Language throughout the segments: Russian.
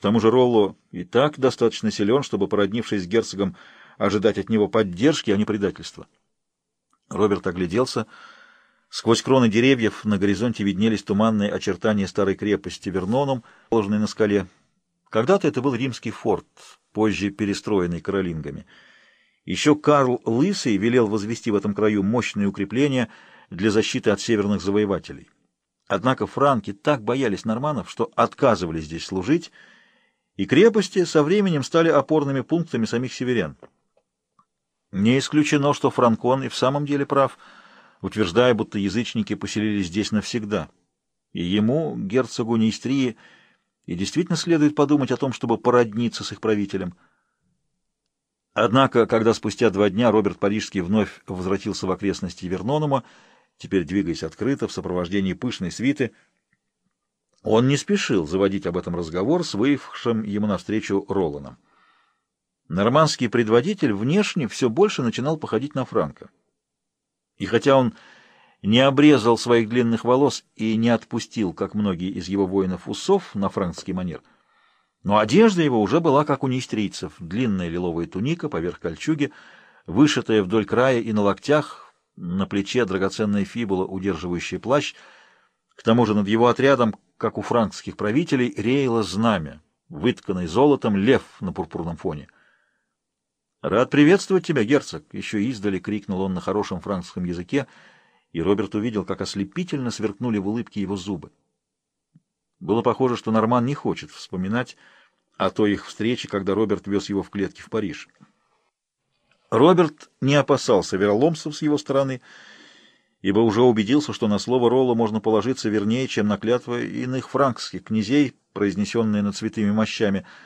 К тому же Ролло и так достаточно силен, чтобы, породнившись с герцогом, ожидать от него поддержки, а не предательства. Роберт огляделся. Сквозь кроны деревьев на горизонте виднелись туманные очертания старой крепости Верноном, положенной на скале. Когда-то это был римский форт, позже перестроенный каролингами. Еще Карл Лысый велел возвести в этом краю мощные укрепления для защиты от северных завоевателей. Однако франки так боялись норманов, что отказывались здесь служить, и крепости со временем стали опорными пунктами самих северян. Не исключено, что Франкон и в самом деле прав, утверждая, будто язычники поселились здесь навсегда. И ему, герцогу Нейстрии, и действительно следует подумать о том, чтобы породниться с их правителем. Однако, когда спустя два дня Роберт Парижский вновь возвратился в окрестности Вернонума, теперь двигаясь открыто в сопровождении пышной свиты, он не спешил заводить об этом разговор с выехавшим ему навстречу Роланом. Нормандский предводитель внешне все больше начинал походить на Франка. И хотя он не обрезал своих длинных волос и не отпустил, как многие из его воинов, усов на франкский манер, но одежда его уже была, как у нестрийцев, длинная лиловая туника поверх кольчуги, вышитая вдоль края и на локтях, на плече драгоценная фибула, удерживающая плащ. К тому же над его отрядом, как у франкских правителей, реяло знамя, вытканное золотом лев на пурпурном фоне — «Рад приветствовать тебя, герцог!» — еще издали крикнул он на хорошем французском языке, и Роберт увидел, как ослепительно сверкнули в улыбке его зубы. Было похоже, что Норман не хочет вспоминать о той их встрече, когда Роберт вез его в клетке в Париж. Роберт не опасался вероломцев с его стороны, ибо уже убедился, что на слово Ролла можно положиться вернее, чем на клятвы иных франкских князей, произнесенные над святыми мощами —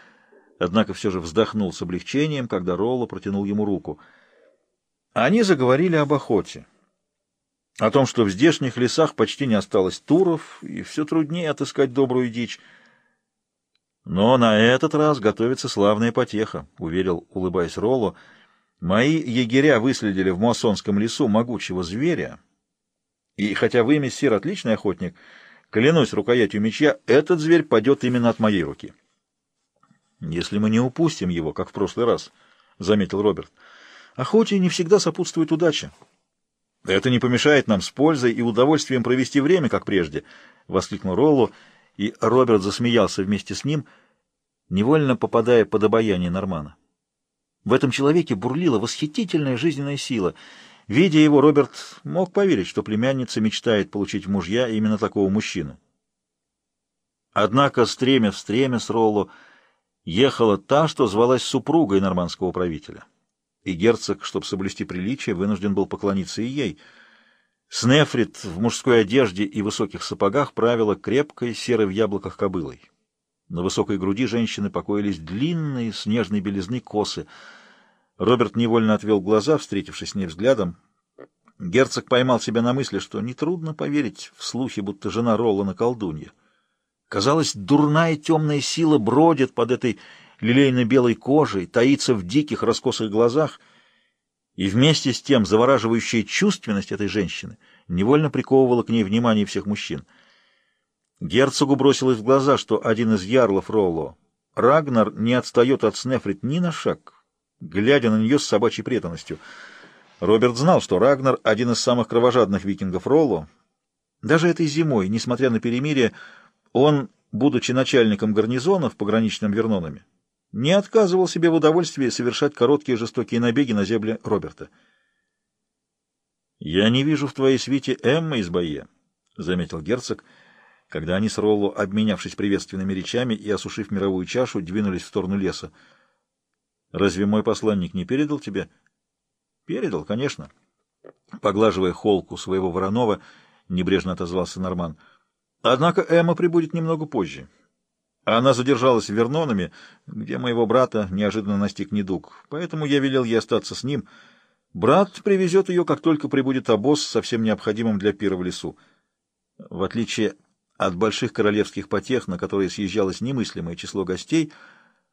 однако все же вздохнул с облегчением, когда Ролло протянул ему руку. Они заговорили об охоте, о том, что в здешних лесах почти не осталось туров, и все труднее отыскать добрую дичь. Но на этот раз готовится славная потеха, — уверил, улыбаясь Ролло. Мои егеря выследили в Муассонском лесу могучего зверя, и хотя вы, мессир, отличный охотник, клянусь рукоятью меча, этот зверь падет именно от моей руки. «Если мы не упустим его, как в прошлый раз», — заметил Роберт. «Охоте не всегда сопутствует удача». «Это не помешает нам с пользой и удовольствием провести время, как прежде», — воскликнул Ролло, и Роберт засмеялся вместе с ним, невольно попадая под обаяние Нормана. В этом человеке бурлила восхитительная жизненная сила. Видя его, Роберт мог поверить, что племянница мечтает получить мужья именно такого мужчину. Однако, стремя в стремя с Ролло, ехала та, что звалась супругой нормандского правителя. И герцог, чтобы соблюсти приличие, вынужден был поклониться и ей. Снефрит в мужской одежде и высоких сапогах правила крепкой, серой в яблоках кобылой. На высокой груди женщины покоились длинные, снежной белизны косы. Роберт невольно отвел глаза, встретившись с ней взглядом. Герцог поймал себя на мысли, что нетрудно поверить в слухи, будто жена Ролана колдунья. Казалось, дурная темная сила бродит под этой лилейно-белой кожей, таится в диких раскосых глазах, и вместе с тем завораживающая чувственность этой женщины невольно приковывала к ней внимание всех мужчин. Герцогу бросилось в глаза, что один из ярлов Ролло, Рагнар, не отстает от Снефрит ни на шаг, глядя на нее с собачьей преданностью. Роберт знал, что Рагнар — один из самых кровожадных викингов Ролло. Даже этой зимой, несмотря на перемирие, он, будучи начальником гарнизона в пограничном Вернонами, не отказывал себе в удовольствии совершать короткие жестокие набеги на земле Роберта. «Я не вижу в твоей свите Эммы из Бае», — заметил герцог, когда они с Ролло, обменявшись приветственными речами и осушив мировую чашу, двинулись в сторону леса. «Разве мой посланник не передал тебе?» «Передал, конечно». Поглаживая холку своего Воронова, небрежно отозвался Норман — Однако Эмма прибудет немного позже. Она задержалась в Вернонами, где моего брата неожиданно настиг недуг, поэтому я велел ей остаться с ним. Брат привезет ее, как только прибудет обоз со всем необходимым для пира в лесу. В отличие от больших королевских потех, на которые съезжалось немыслимое число гостей,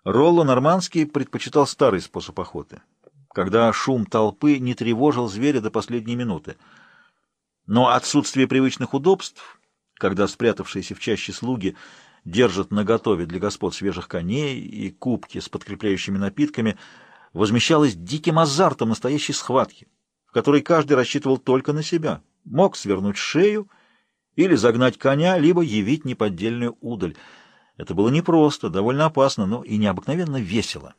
Ролло Нормандский предпочитал старый способ охоты, когда шум толпы не тревожил зверя до последней минуты. Но отсутствие привычных удобств когда спрятавшиеся в чаще слуги держат наготове для господ свежих коней и кубки с подкрепляющими напитками, возмещалось диким азартом настоящей схватки, в которой каждый рассчитывал только на себя, мог свернуть шею или загнать коня, либо явить неподдельную удаль. Это было непросто, довольно опасно, но и необыкновенно весело.